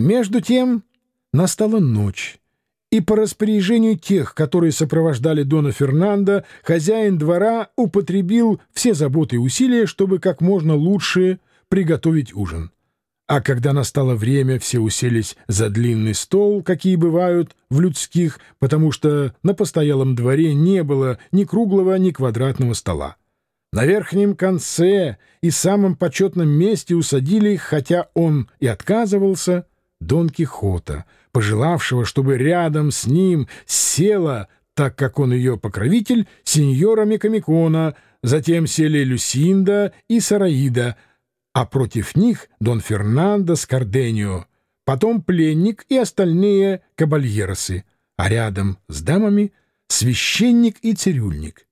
Между тем настала ночь, и по распоряжению тех, которые сопровождали Дона Фернандо, хозяин двора употребил все заботы и усилия, чтобы как можно лучше приготовить ужин. А когда настало время, все уселись за длинный стол, какие бывают в людских, потому что на постоялом дворе не было ни круглого, ни квадратного стола. На верхнем конце и самом почетном месте усадили, хотя он и отказывался, Дон Кихота, пожелавшего, чтобы рядом с ним села, так как он ее покровитель, сеньора Микамикона, затем сели Люсинда и Сараида — а против них Дон Фернандо с Карденио, потом пленник и остальные кабальеросы, а рядом с дамами священник и цирюльник.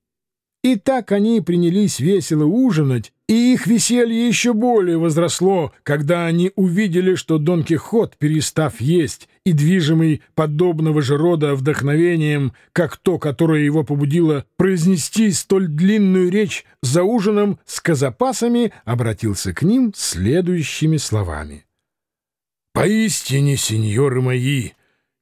И так они принялись весело ужинать, и их веселье еще более возросло, когда они увидели, что Дон Кихот, перестав есть и движимый подобного же рода вдохновением, как то, которое его побудило произнести столь длинную речь за ужином с казапасами, обратился к ним следующими словами. «Поистине, сеньоры мои,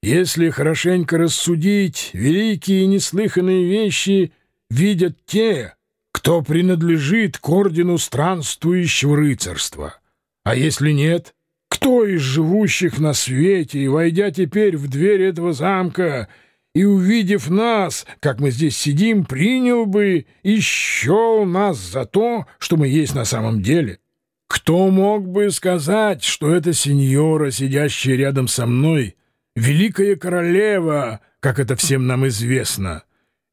если хорошенько рассудить, великие неслыханные вещи видят те, кто принадлежит к ордену странствующего рыцарства. А если нет, кто из живущих на свете, войдя теперь в дверь этого замка и увидев нас, как мы здесь сидим, принял бы и счел нас за то, что мы есть на самом деле? Кто мог бы сказать, что эта сеньора, сидящая рядом со мной, великая королева, как это всем нам известно?»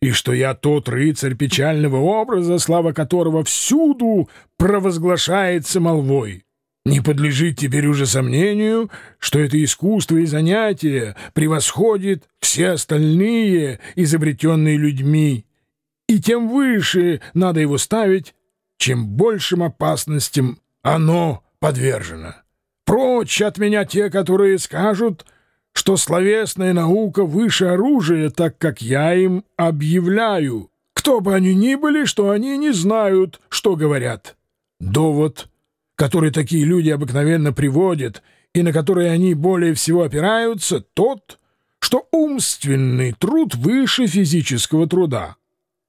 И что я тот рыцарь печального образа, слава которого всюду провозглашается молвой. Не подлежит теперь уже сомнению, что это искусство и занятие превосходит все остальные, изобретенные людьми, и тем выше надо его ставить, чем большим опасностям оно подвержено. Прочь от меня те, которые скажут, что словесная наука выше оружия, так как я им объявляю, кто бы они ни были, что они не знают, что говорят. Довод, который такие люди обыкновенно приводят и на который они более всего опираются, тот, что умственный труд выше физического труда.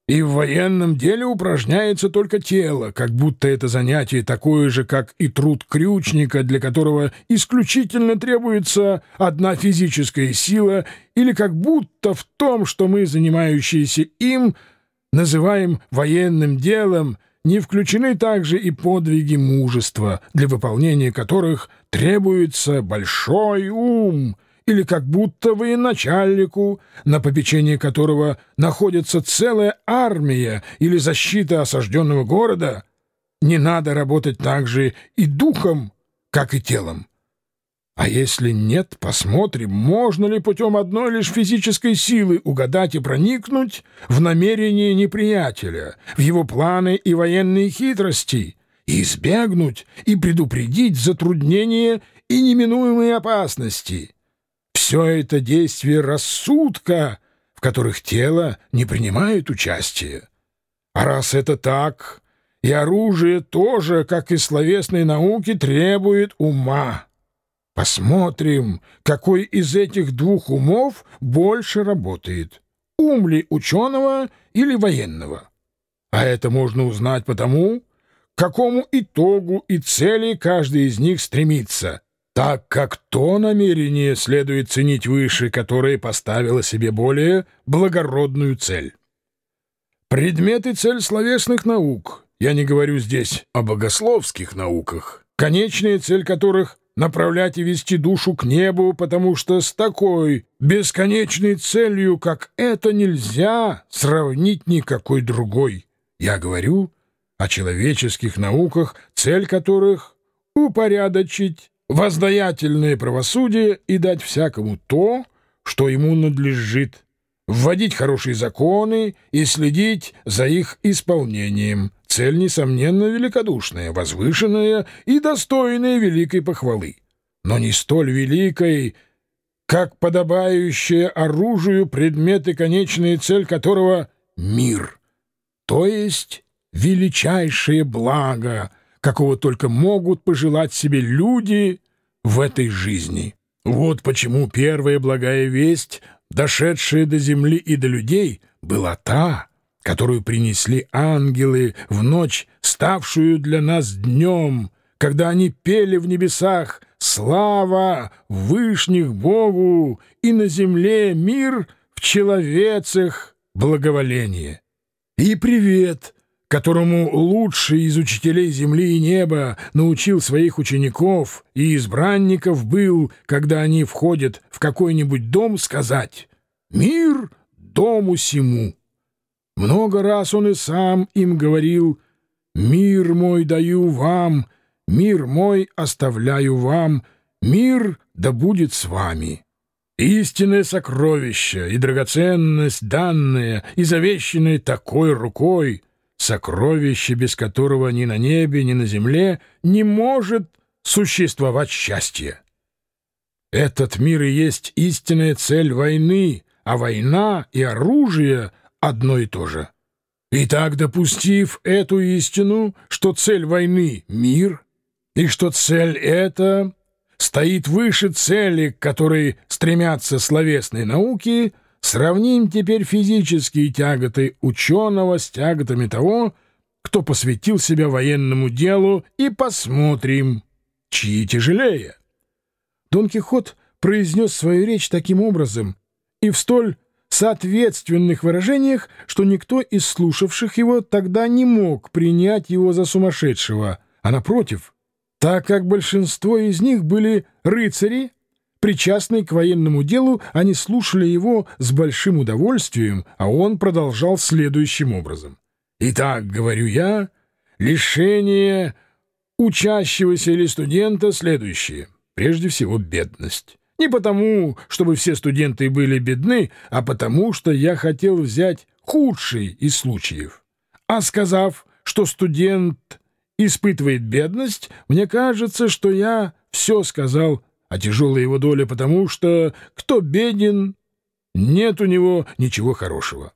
И в военном деле упражняется только тело, как будто это занятие такое же, как и труд крючника, для которого исключительно требуется одна физическая сила, или как будто в том, что мы, занимающиеся им, называем военным делом, не включены также и подвиги мужества, для выполнения которых требуется большой ум — или как будто военачальнику, на попечении которого находится целая армия или защита осажденного города, не надо работать так же и духом, как и телом. А если нет, посмотрим, можно ли путем одной лишь физической силы угадать и проникнуть в намерения неприятеля, в его планы и военные хитрости, и избегнуть и предупредить затруднения и неминуемые опасности — все это действие рассудка, в которых тело не принимает участия. А раз это так, и оружие тоже, как и словесной науки, требует ума. Посмотрим, какой из этих двух умов больше работает. Ум ли ученого или военного? А это можно узнать потому, к какому итогу и цели каждый из них стремится — так как то намерение следует ценить выше, которое поставило себе более благородную цель. Предмет и цель словесных наук, я не говорю здесь о богословских науках, конечная цель которых — направлять и вести душу к небу, потому что с такой бесконечной целью, как это, нельзя сравнить никакой другой. Я говорю о человеческих науках, цель которых — упорядочить воздаятельное правосудие и дать всякому то, что ему надлежит, вводить хорошие законы и следить за их исполнением. Цель, несомненно, великодушная, возвышенная и достойная великой похвалы, но не столь великой, как подобающее оружию предмет и конечная цель которого — мир, то есть величайшее благо — какого только могут пожелать себе люди в этой жизни. Вот почему первая благая весть, дошедшая до земли и до людей, была та, которую принесли ангелы в ночь, ставшую для нас днем, когда они пели в небесах «Слава Вышних Богу!» и на земле мир в человецах благоволение. И привет, которому лучший из учителей земли и неба научил своих учеников и избранников был, когда они входят в какой-нибудь дом, сказать «Мир дому сему». Много раз он и сам им говорил «Мир мой даю вам, мир мой оставляю вам, мир да будет с вами». Истинное сокровище и драгоценность, данная и завещанная такой рукой, сокровище, без которого ни на небе, ни на земле не может существовать счастье. Этот мир и есть истинная цель войны, а война и оружие одно и то же. Итак, допустив эту истину, что цель войны — мир, и что цель эта стоит выше цели, к которой стремятся словесные науки, сравним теперь физические тяготы ученого с тяготами того, кто посвятил себя военному делу, и посмотрим, чьи тяжелее. Дон Кихот произнес свою речь таким образом и в столь соответственных выражениях, что никто из слушавших его тогда не мог принять его за сумасшедшего, а, напротив, так как большинство из них были рыцари, причастные к военному делу, они слушали его с большим удовольствием, а он продолжал следующим образом. «Итак, говорю я, лишение учащегося или студента следующее. Прежде всего, бедность». Не потому, чтобы все студенты были бедны, а потому, что я хотел взять худший из случаев. А сказав, что студент испытывает бедность, мне кажется, что я все сказал о тяжелой его доле, потому что кто беден, нет у него ничего хорошего.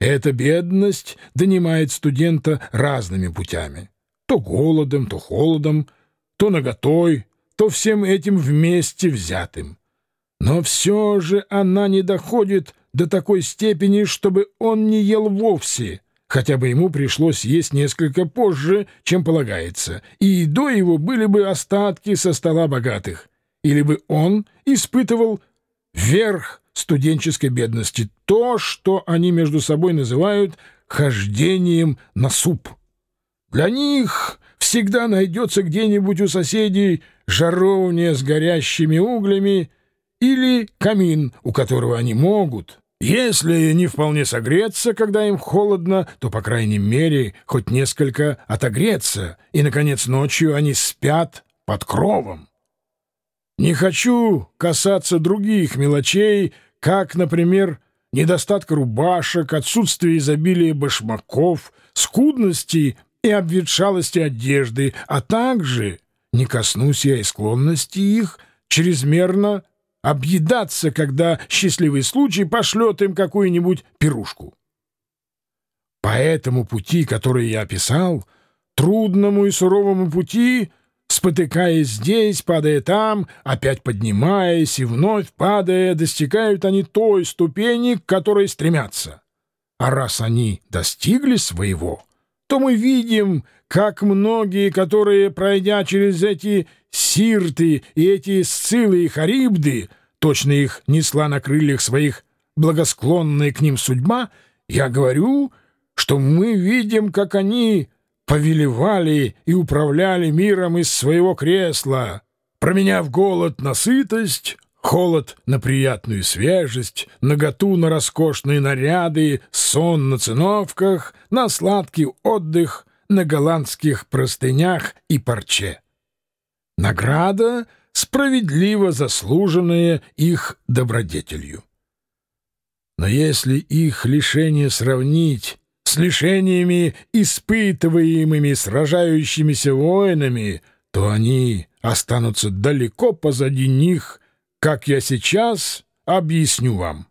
Эта бедность донимает студента разными путями. То голодом, то холодом, то наготой, то всем этим вместе взятым. Но все же она не доходит до такой степени, чтобы он не ел вовсе, хотя бы ему пришлось есть несколько позже, чем полагается, и до его были бы остатки со стола богатых, или бы он испытывал верх студенческой бедности, то, что они между собой называют «хождением на суп». Для них всегда найдется где-нибудь у соседей жаровня с горящими углями или камин, у которого они могут, если не вполне согреться, когда им холодно, то, по крайней мере, хоть несколько отогреться, и, наконец, ночью они спят под кровом. Не хочу касаться других мелочей, как, например, недостатка рубашек, отсутствия изобилия башмаков, скудности и обветшалости одежды, а также не коснусь я и склонности их чрезмерно объедаться, когда счастливый случай пошлет им какую-нибудь пирушку. По этому пути, который я описал, трудному и суровому пути, спотыкаясь здесь, падая там, опять поднимаясь и вновь падая, достигают они той ступени, к которой стремятся. А раз они достигли своего, то мы видим, как многие, которые, пройдя через эти сирты и эти сцилы и харибды, точно их несла на крыльях своих благосклонная к ним судьба, я говорю, что мы видим, как они повелевали и управляли миром из своего кресла, променяв голод на сытость, холод на приятную свежесть, наготу на роскошные наряды, сон на циновках, на сладкий отдых на голландских простынях и парче. Награда, справедливо заслуженная их добродетелью. Но если их лишение сравнить с лишениями, испытываемыми сражающимися воинами, то они останутся далеко позади них — как я сейчас объясню вам.